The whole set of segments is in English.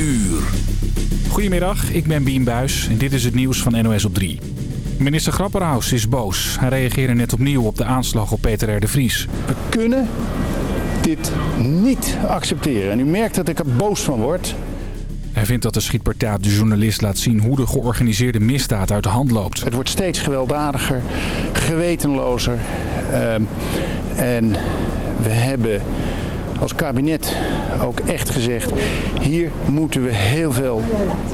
uur. Goedemiddag, ik ben Bien Buis en dit is het nieuws van NOS op 3. Minister Grapperhaus is boos. Hij reageerde net opnieuw op de aanslag op Peter R. de Vries. We kunnen dit niet accepteren. En u merkt dat ik er boos van word. Hij vindt dat de schietpartij de journalist laat zien hoe de georganiseerde misdaad uit de hand loopt. Het wordt steeds gewelddadiger, gewetenlozer. Ehm, en we hebben als kabinet ook echt gezegd... hier moeten we heel veel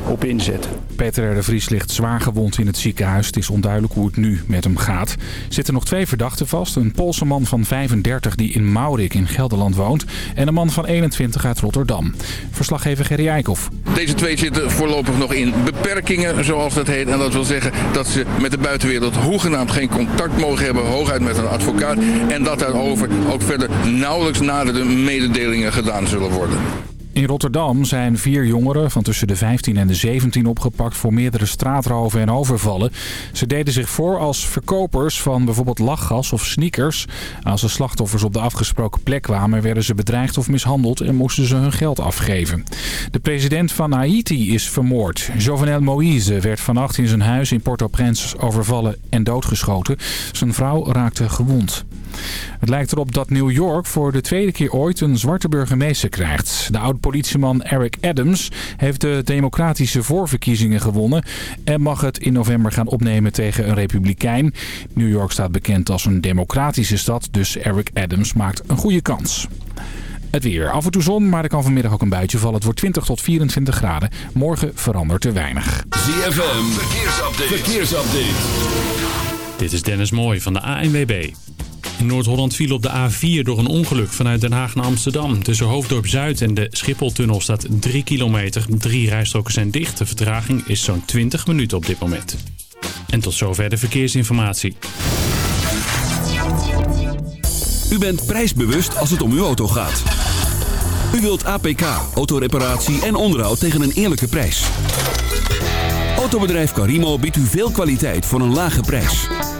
op inzetten. Peter R. de Vries ligt zwaar gewond in het ziekenhuis. Het is onduidelijk hoe het nu met hem gaat. Er zitten nog twee verdachten vast. Een Poolse man van 35 die in Maurik in Gelderland woont. En een man van 21 uit Rotterdam. Verslaggever Gerry Eikhoff. Deze twee zitten voorlopig nog in beperkingen, zoals dat heet. En dat wil zeggen dat ze met de buitenwereld hoegenaamd geen contact mogen hebben. Hooguit met een advocaat. En dat daarover ook verder nauwelijks nader de mededelingen gedaan zullen In Rotterdam zijn vier jongeren van tussen de 15 en de 17 opgepakt voor meerdere straatroven en overvallen. Ze deden zich voor als verkopers van bijvoorbeeld lachgas of sneakers. Als de slachtoffers op de afgesproken plek kwamen werden ze bedreigd of mishandeld en moesten ze hun geld afgeven. De president van Haiti is vermoord. Jovenel Moïse werd vannacht in zijn huis in Port-au-Prince overvallen en doodgeschoten. Zijn vrouw raakte gewond. Het lijkt erop dat New York voor de tweede keer ooit een zwarte burgemeester krijgt. De oud-politieman Eric Adams heeft de democratische voorverkiezingen gewonnen... en mag het in november gaan opnemen tegen een republikein. New York staat bekend als een democratische stad, dus Eric Adams maakt een goede kans. Het weer. Af en toe zon, maar er kan vanmiddag ook een buitje vallen. Het wordt 20 tot 24 graden. Morgen verandert er weinig. ZFM, verkeersupdate. verkeersupdate. Dit is Dennis Mooij van de ANWB. Noord-Holland viel op de A4 door een ongeluk vanuit Den Haag naar Amsterdam. Tussen Hoofddorp Zuid en de Schipholtunnel staat 3 kilometer. Drie rijstroken zijn dicht. De vertraging is zo'n 20 minuten op dit moment. En tot zover de verkeersinformatie. U bent prijsbewust als het om uw auto gaat. U wilt APK, autoreparatie en onderhoud tegen een eerlijke prijs. Autobedrijf Carimo biedt u veel kwaliteit voor een lage prijs.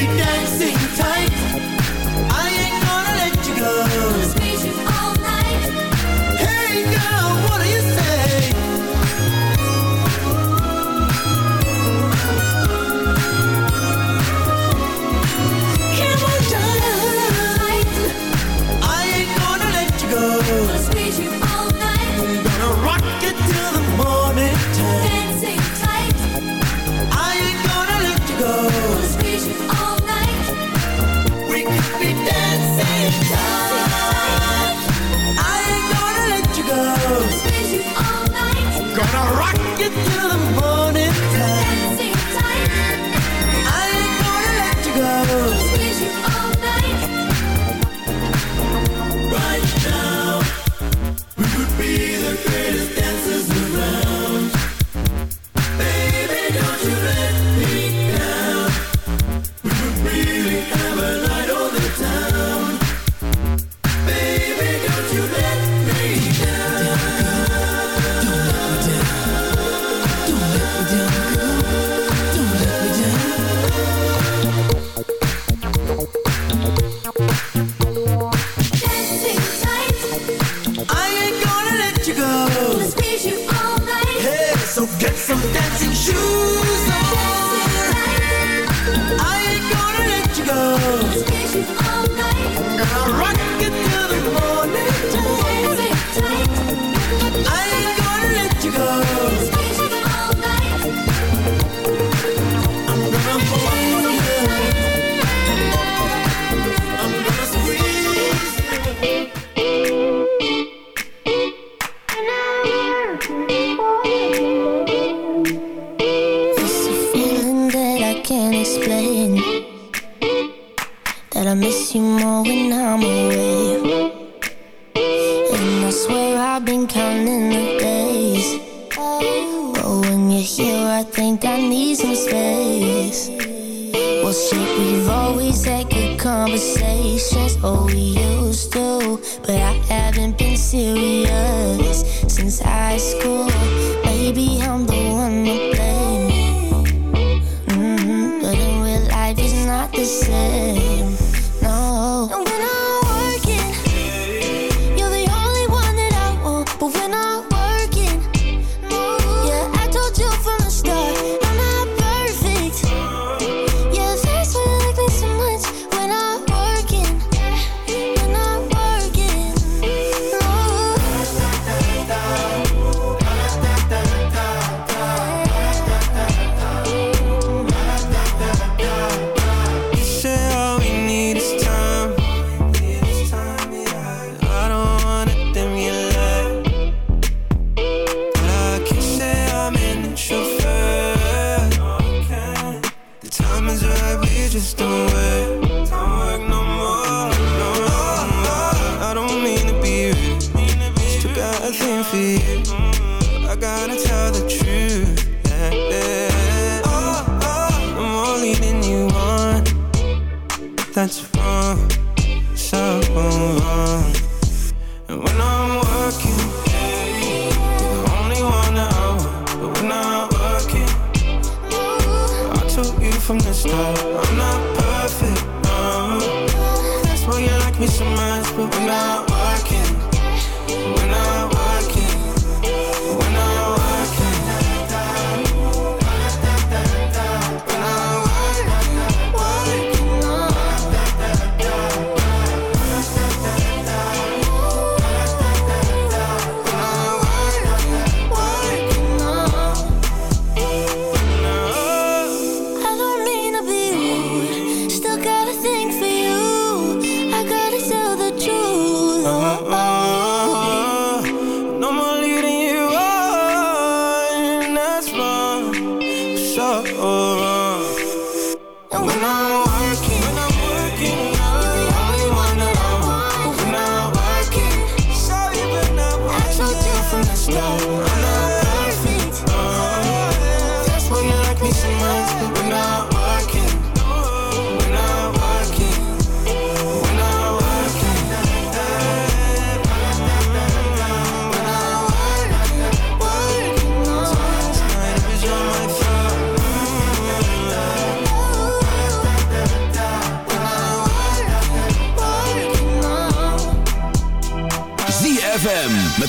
Be dancing get through the moon.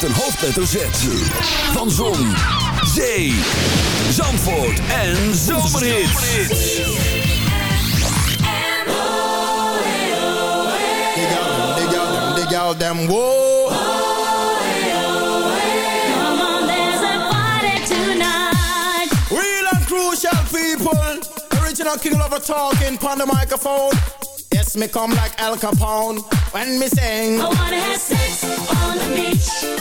met een hoofdletter Z. Van Zon, Zee, Zandvoort en zomerhit. Dig out them people, original king a talking on the microphone. Yes, me come like Al Capone when me sing. I wanna have sex on the beach.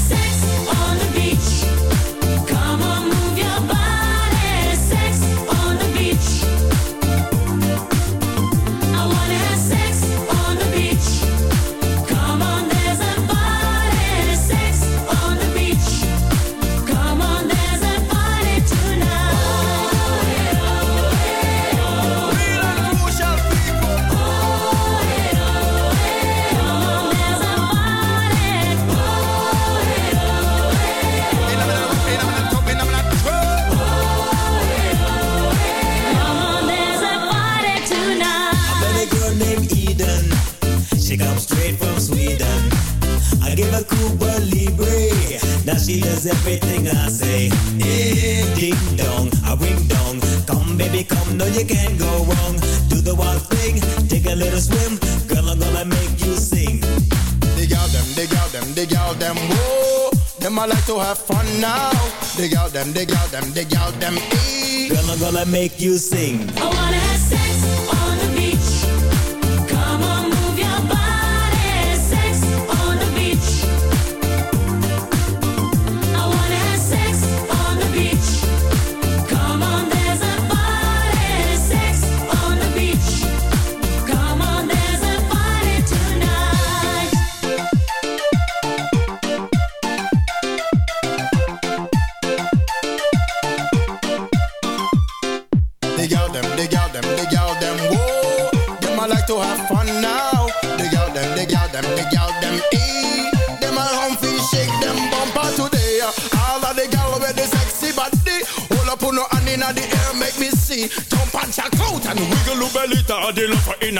have fun now. Dig out them, dig out them, dig out them. Eee. Drummer gonna make you sing. I wanna have sex.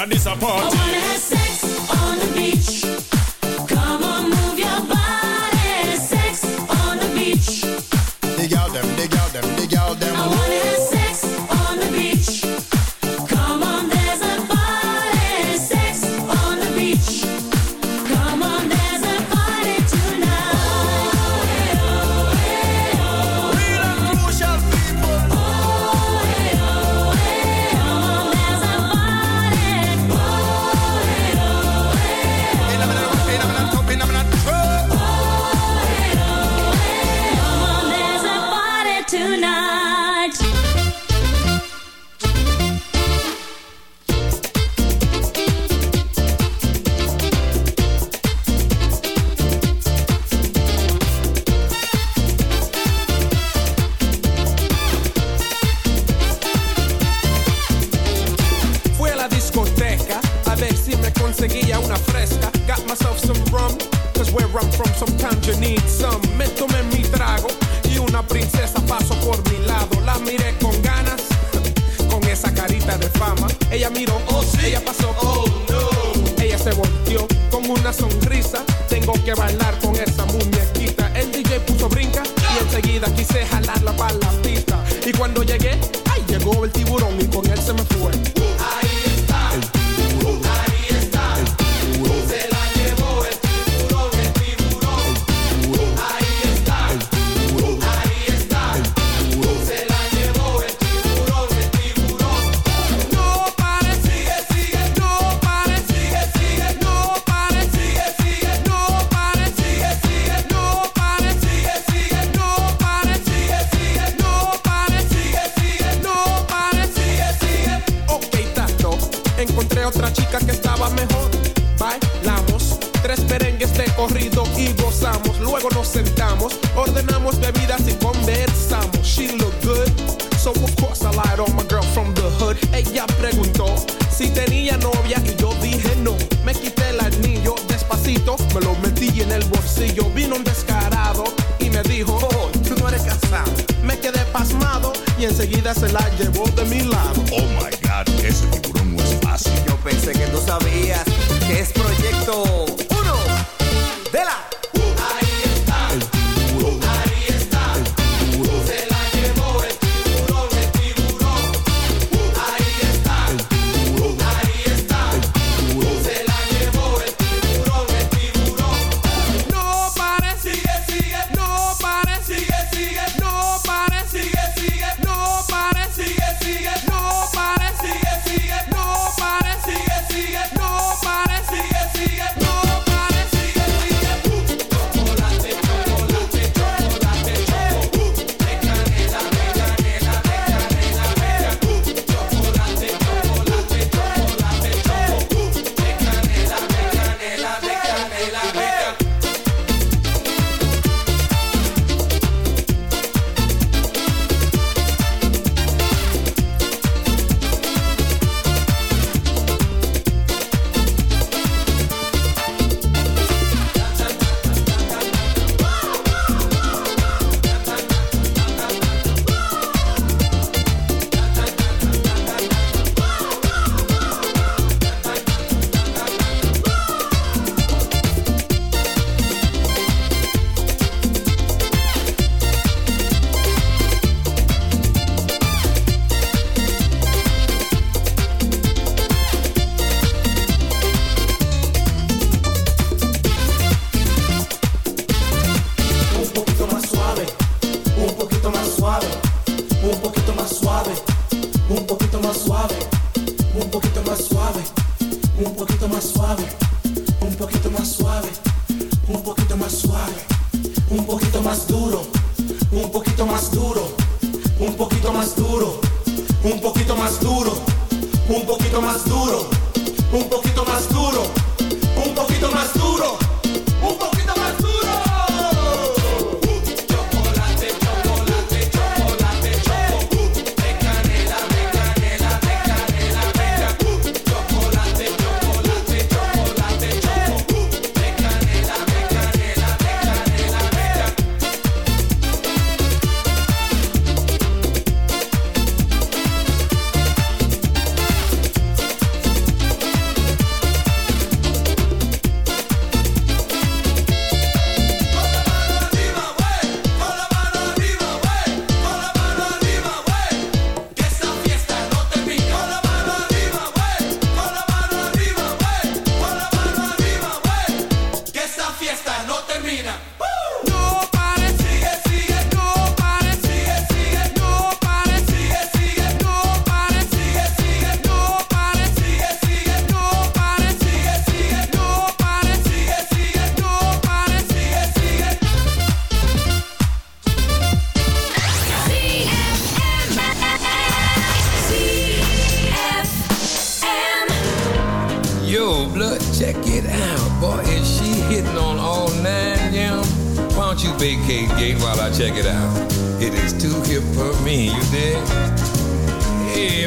inna this apartment. I lied on my girl from the hood. Ella preguntó si tenía novia y yo dije no. Me quité el anillo despacito, me lo metí en el bolsillo. Vino un descarado y me dijo, oh, tú no eres casado. Me quedé pasmado y enseguida se la llevó de mi lado. Oh my God, ese tiburón no es fácil. Yo pensé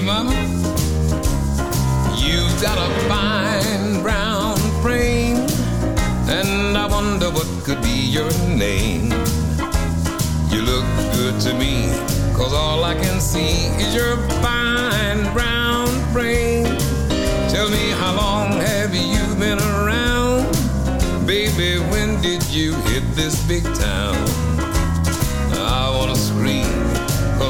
Mama. You've got a fine brown frame, and I wonder what could be your name. You look good to me, cause all I can see is your fine brown frame. Tell me how long have you been around? Baby, when did you hit this big town?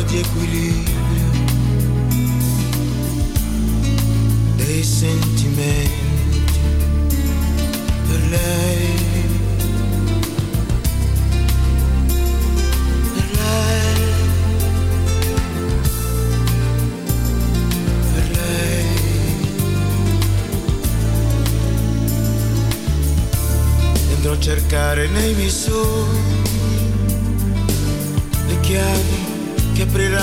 di equilibrio dei sentimenti per lei. Cercare nei miei sogni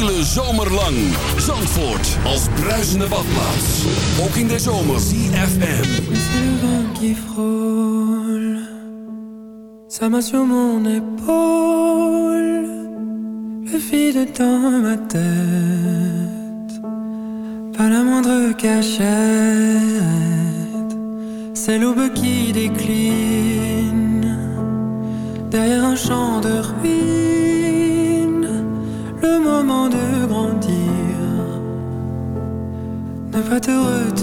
hele zomer lang. Zandvoort als bruisende badplaats. Ook in de zomer. CFM. qui frôle Ça main sur mon épaule Le vide dans ma tête Pas la moindre cachette C'est l'aube qui décline Derrière un champ de ruines put the words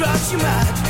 drives you mad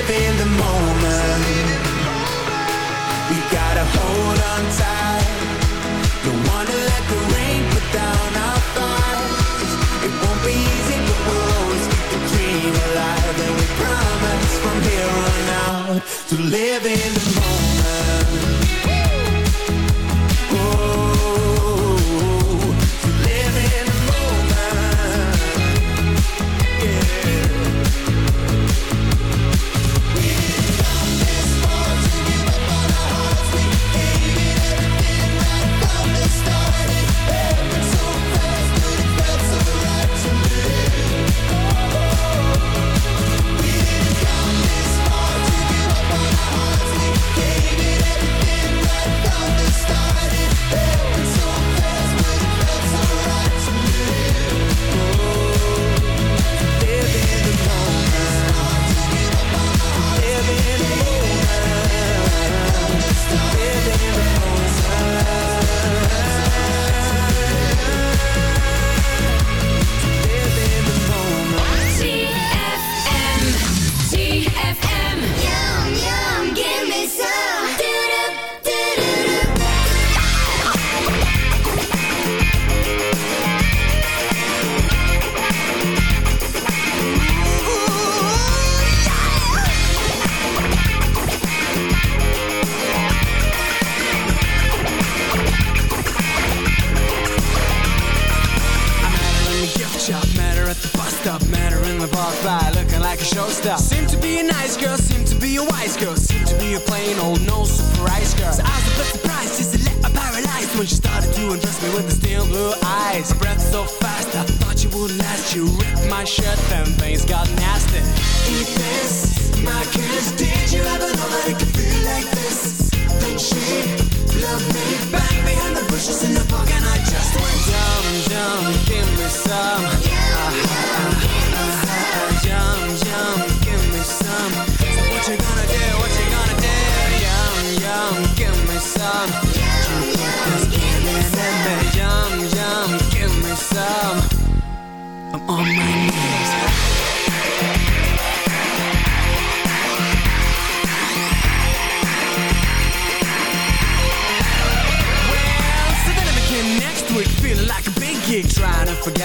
live in the moment. We gotta hold on tight. Don't wanna let the rain put down our fights. It won't be easy, but we'll always keep the dream alive. And we promise from here on out to live in the moment.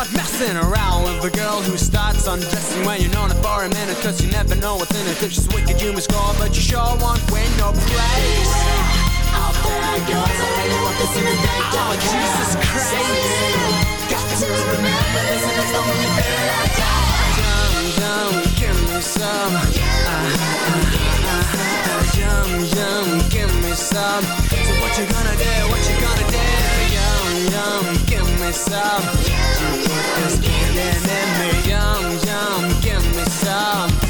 start messing around with a girl who starts undressing when you're known for a minute. Cause you never know what's in it. If she's wicked, you must score, but you sure won't win no praise. Out there goes, I really want this in the day. Oh, Jesus Christ. Got to remember this, and it's the only thing I got. Yum, yum, give me some. Uh, uh, uh, yum, yum, give me some. So what you gonna do? What you gonna do? Yum, give me some. Yum, yum, give me some.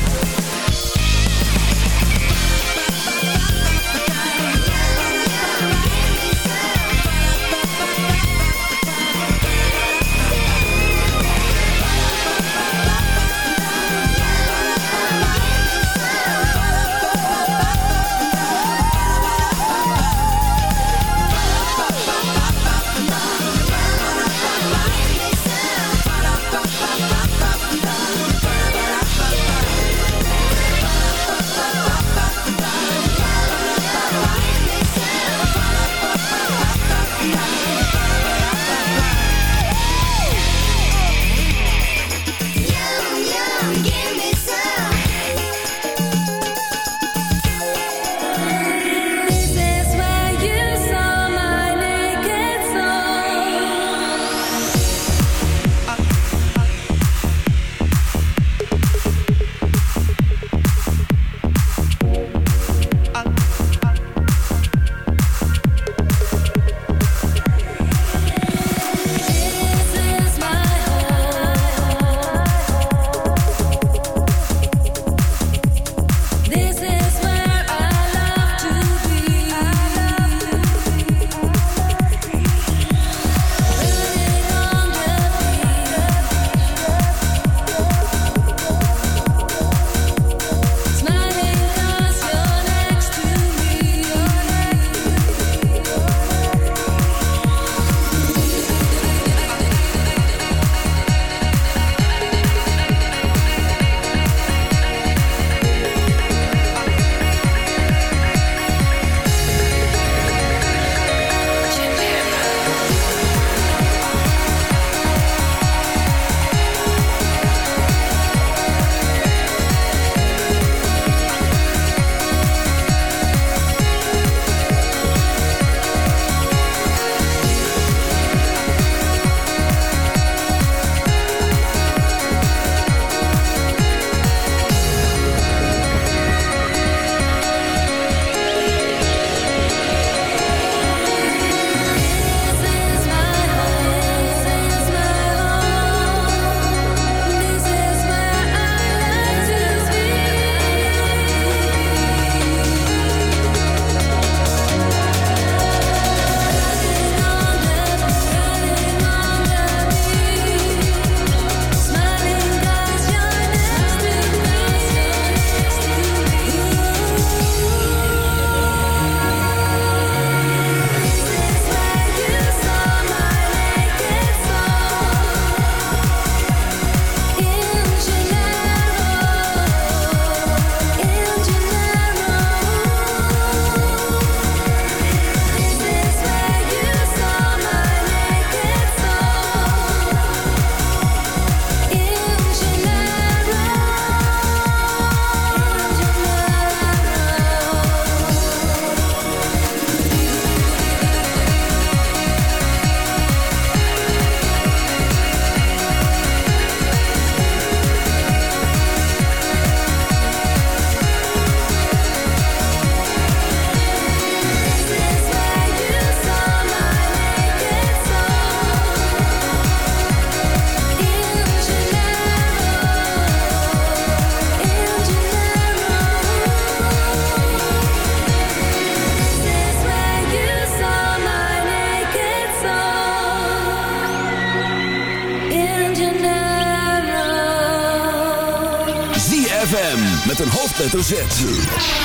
hoofdletter Z.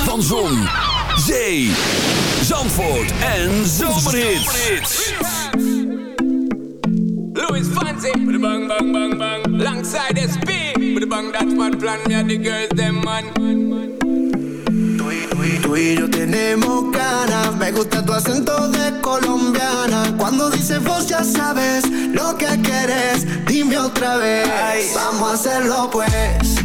Van Zon, Zee, Zandvoort en Zomerhits. Louis Fancy, with a bang bang bang bang. Langside SP, with a bang that's my plan. Me and the girls, them man. Tú y yo tenemos ganas, me gusta tu acento de colombiana. Cuando dices vos ya sabes lo que quieres, dime otra vez. Vamos a hacerlo pues.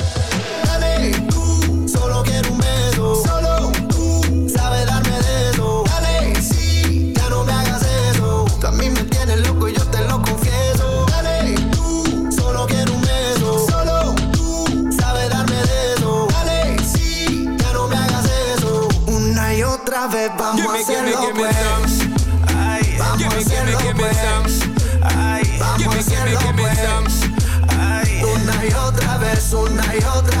Solo quiero un beso. Solo tú sabes darme beso. Dale, si ya no me hagas eso. Tú a mí me tienes loco y yo te lo confieso. Dale tú solo quiero un beso. Solo tú sabes darme beso. Dale, si ya no me hagas eso. Una y otra vez vamos a hacerlo juntos. Pues. Pues. Vamos a hacerlo juntos. Vamos a hacerlo juntos. Una y otra vez, una y otra.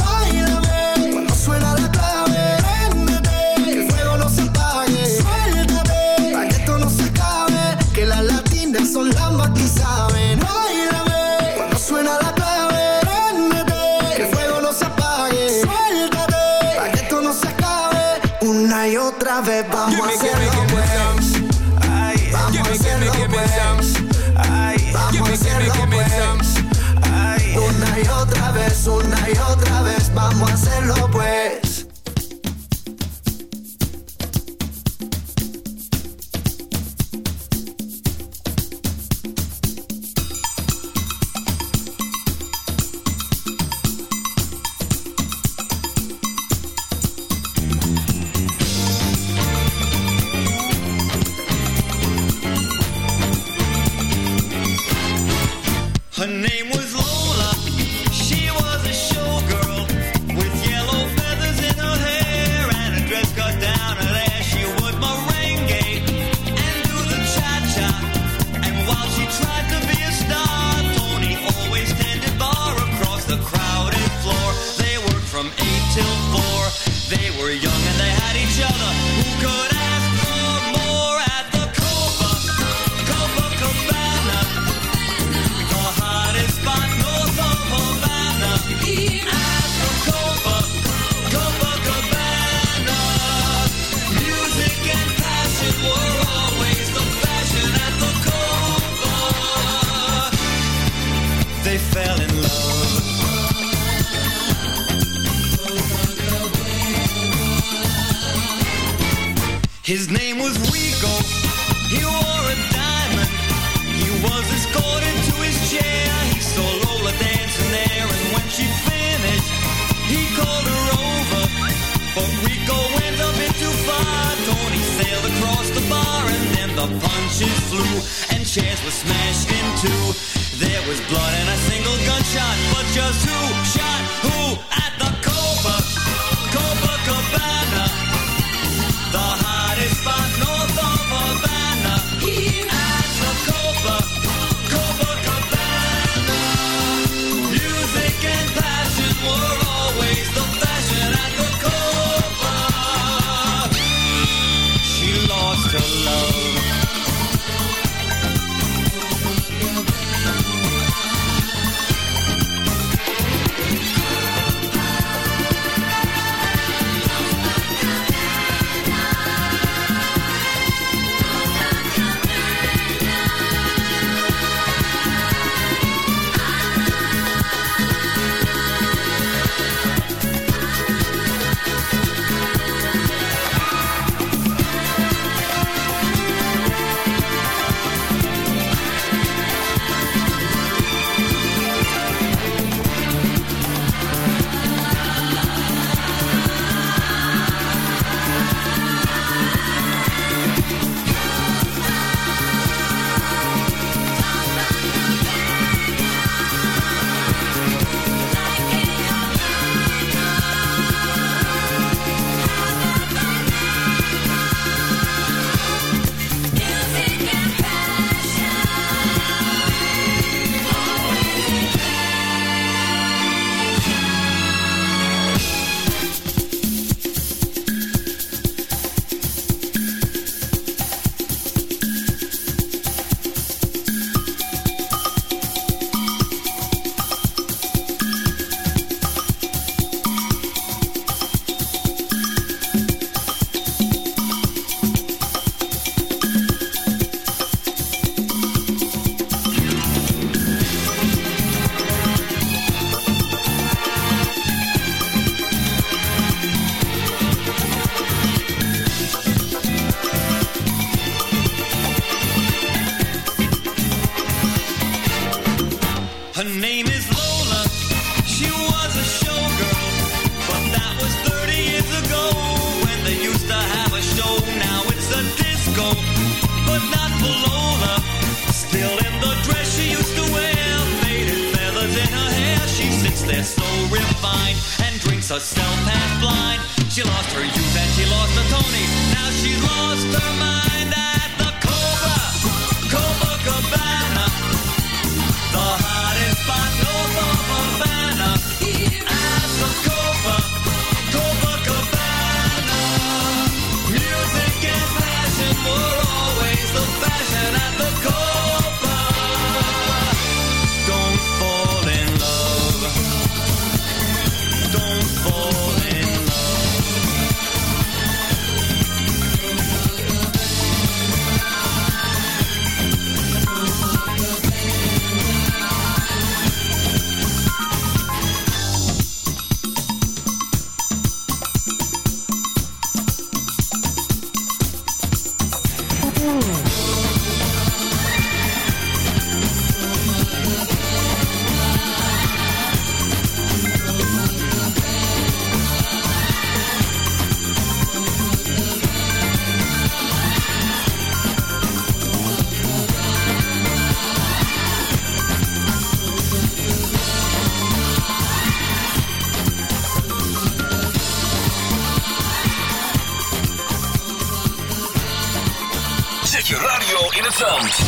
cómo hacerlo, pues.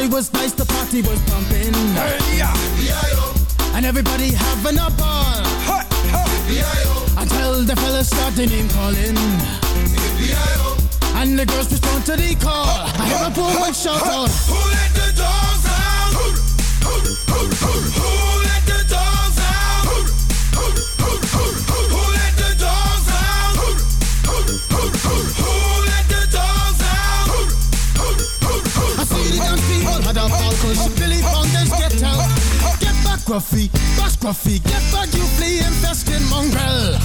Party was nice, the party was pumping. And everybody having a ball. Until the fellas start the name calling. And the girls respond to the call. I hear a woman shout out. Gruffy, bash Gruffy, get back, you flea infested mongrel.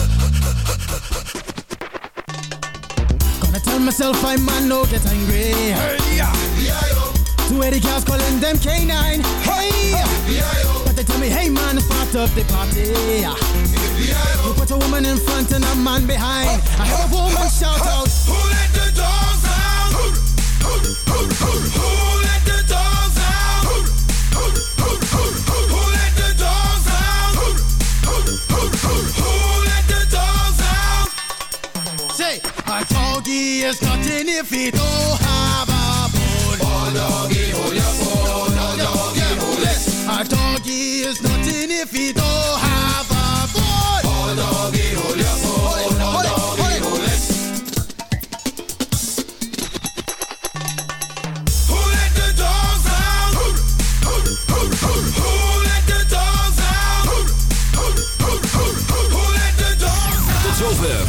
Gonna tell myself I'm man no get angry. Two eighty cars calling them K9. Hey, but they tell me, hey man, part of the party. You put a woman in front and a man behind. I hear a woman shout out. Who let is nothing if he don't have a bone. Oh, doggy, hold your bone. Oh, doggy, hold it. A doggy is nothing